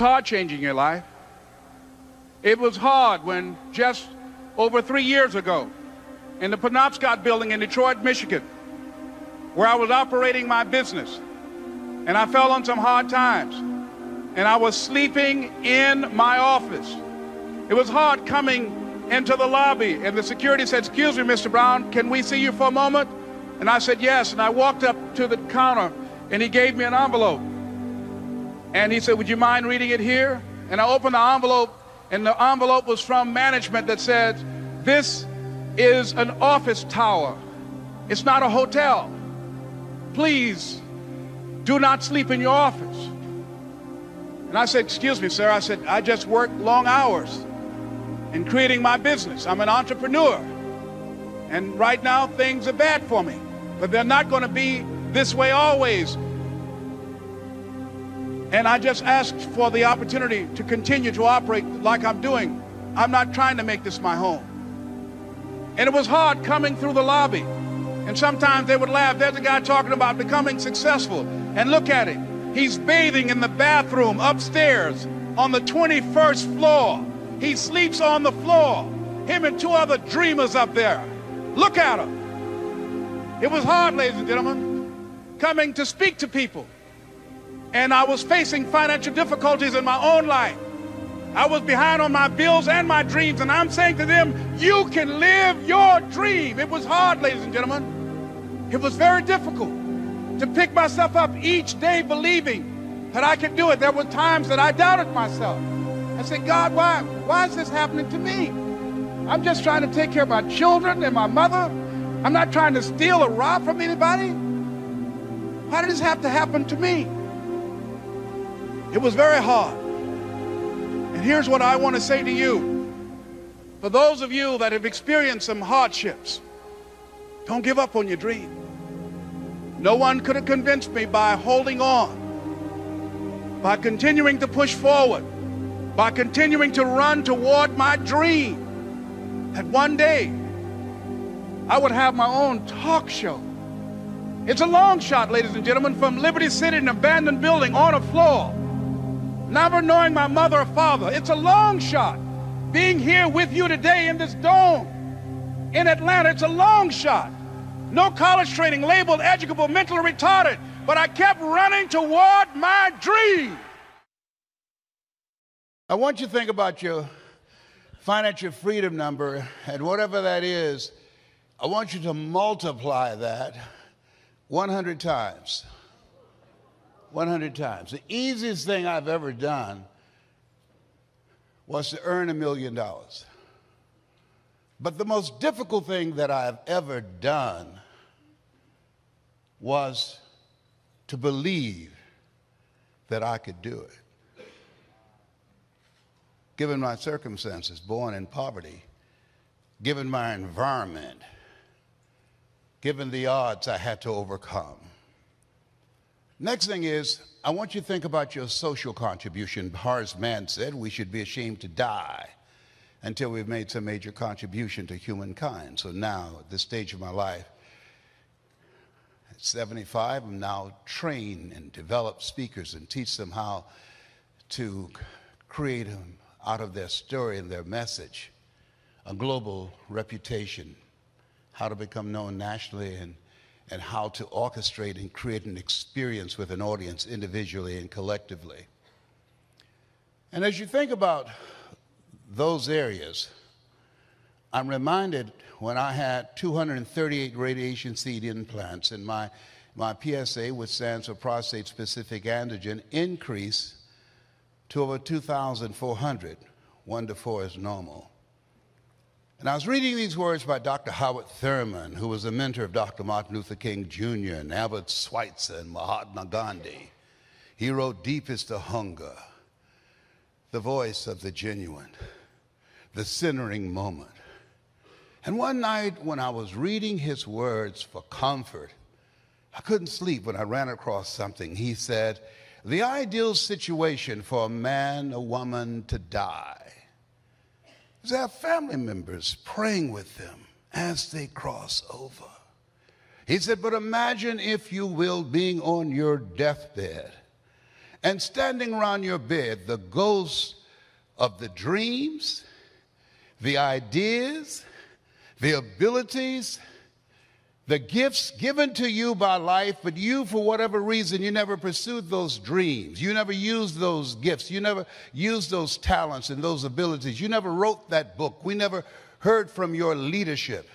hard changing your life. It was hard when just over three years ago, in the Penobscot building in Detroit, Michigan, where I was operating my business, and I fell on some hard times, and I was sleeping in my office. It was hard coming into the lobby, and the security said, Excuse me, Mr. Brown, can we see you for a moment? And I said, Yes. And I walked up to the counter, and he gave me an envelope. And he said, Would you mind reading it here? And I opened the envelope, and the envelope was from management that said, This is an office tower. It's not a hotel. Please do not sleep in your office. And I said, Excuse me, sir. I said, I just work long hours in creating my business. I'm an entrepreneur. And right now, things are bad for me. But they're not going to be this way always. And I just asked for the opportunity to continue to operate like I'm doing. I'm not trying to make this my home. And it was hard coming through the lobby. And sometimes they would laugh. There's a guy talking about becoming successful. And look at him. He's bathing in the bathroom upstairs on the 21st floor. He sleeps on the floor. Him and two other dreamers up there. Look at him. It was hard, ladies and gentlemen, coming to speak to people and I was facing financial difficulties in my own life. I was behind on my bills and my dreams, and I'm saying to them, You can live your dream. It was hard, ladies and gentlemen. It was very difficult to pick myself up each day believing that I could do it. There were times that I doubted myself. I said, God, why, why is this happening to me? I'm just trying to take care of my children and my mother. I'm not trying to steal or rob from anybody. Why did this have to happen to me? It was very hard. And here's what I want to say to you. For those of you that have experienced some hardships, don't give up on your dream. No one could have convinced me by holding on, by continuing to push forward, by continuing to run toward my dream, that one day I would have my own talk show. It's a long shot, ladies and gentlemen, from Liberty City, an abandoned building on a floor never knowing my mother or father. It's a long shot. Being here with you today in this dome in Atlanta, it's a long shot. No college training, labeled educable, mentally retarded, but I kept running toward my dream. I want you to think about your financial freedom number, and whatever that is, I want you to multiply that 100 times. 100 times. The easiest thing I've ever done was to earn a million dollars. But the most difficult thing that I've ever done was to believe that I could do it. Given my circumstances, born in poverty, given my environment, given the odds I had to overcome, Next thing is, I want you to think about your social contribution. Horace Mann said we should be ashamed to die until we've made some major contribution to humankind. So now, at this stage of my life, at 75, I'm now train and develop speakers and teach them how to create out of their story and their message a global reputation, how to become known nationally and and how to orchestrate and create an experience with an audience individually and collectively. And as you think about those areas, I'm reminded when I had 238 radiation seed implants and my, my PSA, which stands for prostate specific antigen, increased to over 2,400. One to four is normal. And I was reading these words by Dr. Howard Thurman, who was a mentor of Dr. Martin Luther King Jr. and Albert Schweitzer and Mahatma Gandhi. He wrote, Deep is the hunger, the voice of the genuine, the centering moment. And one night when I was reading his words for comfort, I couldn't sleep when I ran across something. He said, The ideal situation for a man, a woman to die have family members praying with them as they cross over. He said, But imagine, if you will, being on your deathbed And standing around your bed, the ghosts of the dreams, the ideas, the abilities, the gifts given to you by life, but you, for whatever reason, you never pursued those dreams. You never used those gifts. You never used those talents and those abilities. You never wrote that book. We never heard from your leadership.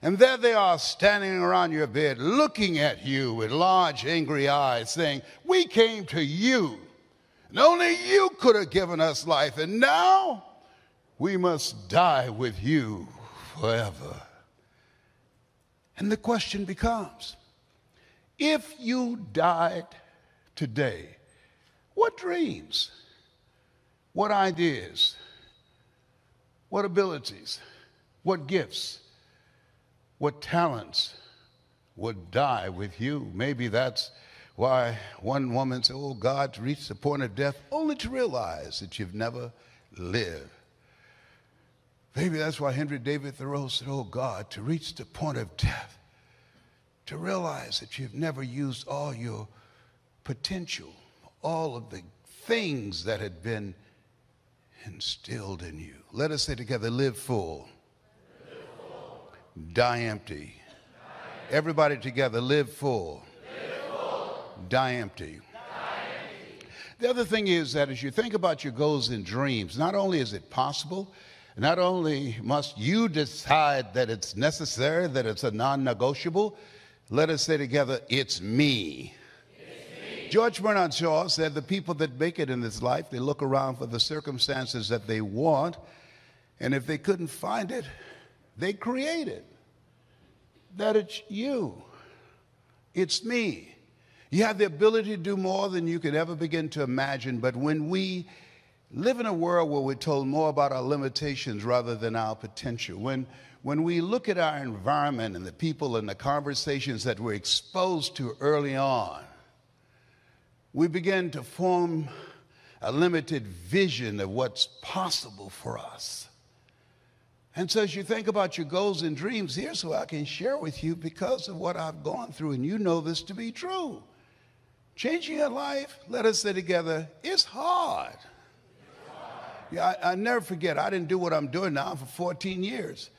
And there they are standing around your bed, looking at you with large, angry eyes, saying, We came to you, and only you could have given us life, and now we must die with you forever. And the question becomes if you died today, what dreams, what ideas, what abilities, what gifts, what talents would die with you? Maybe that's why one woman said, Oh, God, to reach the point of death only to realize that you've never lived. Maybe that's why Henry David Thoreau said, Oh God, to reach the point of death, to realize that you've never used all your potential, all of the things that had been instilled in you. Let us say together live full, live full. Die, empty. die empty. Everybody together live full, live full. Die, empty. The other thing is that as you think about your goals and dreams, not only is it possible, not only must you decide that it's necessary, that it's a non negotiable, let us say together, it's me. George Bernard Shaw said the people that make it in this life, they look around for the circumstances that they want, and if they couldn't find it, they create it. That it's you, it's me. You have the ability to do more than you could ever begin to imagine, but when we live in a world where we're told more about our limitations rather than our potential. When, when we look at our environment and the people and the conversations that we're exposed to early on, we begin to form a limited vision of what's possible for us. And so, as you think about your goals and dreams, here's what I can share with you because of what I've gone through, and you know this to be true. Changing your life, let us say together, it's hard. Yeah, I, I never forget, I didn't do what I'm doing now for 14 years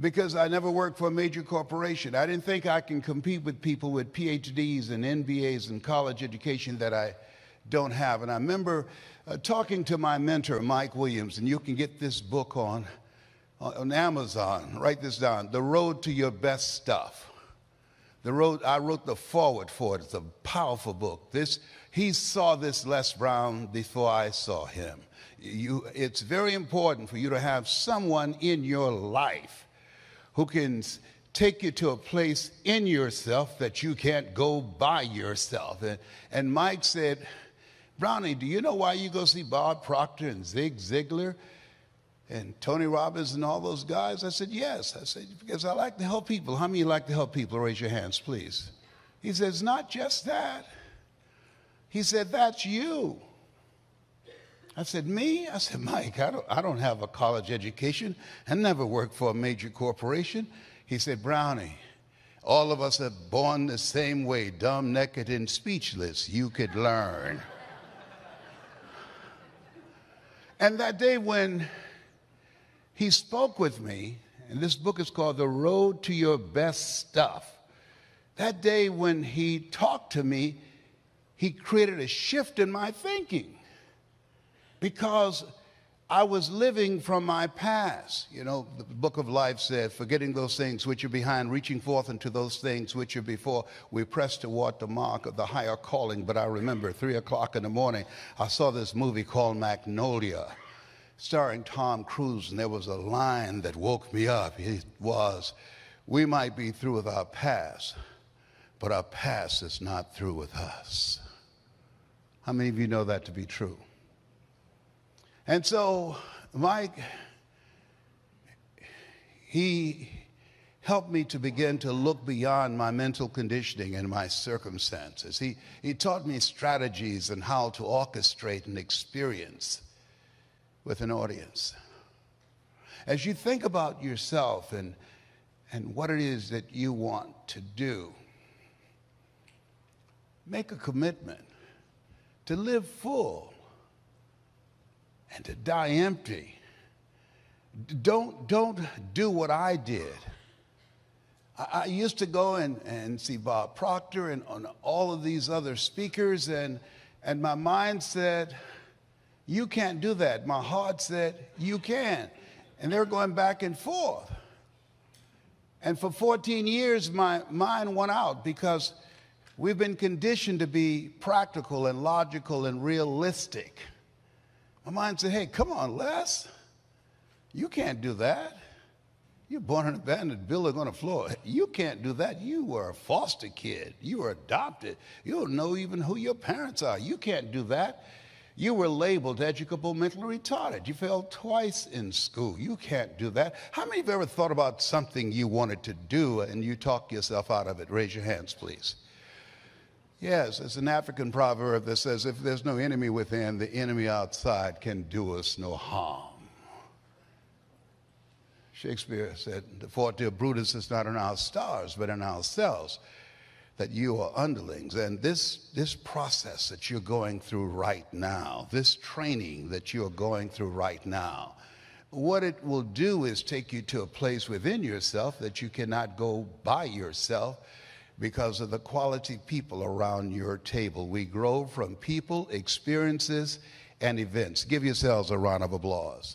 because I never worked for a major corporation. I didn't think I can compete with people with PhDs and MBAs and college education that I don't have. And I remember uh, talking to my mentor, Mike Williams, and you can get this book on, on Amazon. Write this down The Road to Your Best Stuff. The I wrote the foreword for it. It's a powerful book. This, he saw this Les Brown before I saw him you, it's very important for you to have someone in your life who can take you to a place in yourself that you can't go by yourself. And, and Mike said, Brownie, do you know why you go see Bob Proctor and Zig Ziglar and Tony Robbins and all those guys? I said, Yes. I said, Because I like to help people. How many like to help people? Raise your hands, please. He says, it's Not just that. He said, That's you. I said, Me? I said, Mike, I don't, I don't have a college education. I never worked for a major corporation. He said, Brownie, all of us are born the same way, dumb, naked, and speechless. You could learn. and that day when he spoke with me, and this book is called The Road to Your Best Stuff. That day when he talked to me, he created a shift in my thinking because I was living from my past. You know, the book of life said, forgetting those things which are behind, reaching forth into those things which are before, we press toward the mark of the higher calling. But I remember three o'clock in the morning, I saw this movie called Magnolia, starring Tom Cruise, and there was a line that woke me up. It was, We might be through with our past, but our past is not through with us. How many of you know that to be true? And so Mike, he helped me to begin to look beyond my mental conditioning and my circumstances. He, he taught me strategies and how to orchestrate an experience with an audience. As you think about yourself and, and what it is that you want to do, make a commitment to live full and to die empty. Don't, don't do what I did. I, used to go and, and see Bob Proctor and on all of these other speakers, and, and my mind said, You can't do that. My heart said, You can. And they're going back and forth. And for 14 years, my mind went out because we've been conditioned to be practical and logical and realistic. My mind said, hey, come on, Les. You can't do that. You're born in and abandoned, building on the floor. You can't do that. You were a foster kid. You were adopted. You don't know even who your parents are. You can't do that. You were labeled educable mentally retarded. You failed twice in school. You can't do that. How many of you ever thought about something you wanted to do and you talk yourself out of it? Raise your hands, please. Yes, it's an African proverb that says, if there's no enemy within, the enemy outside can do us no harm. Shakespeare said, the forte of Brutus is not in our stars, but in ourselves that you are underlings. And this, this process that you're going through right now, this training that you're going through right now, what it will do is take you to a place within yourself that you cannot go by yourself because of the quality people around your table. We grow from people, experiences, and events. Give yourselves a round of applause.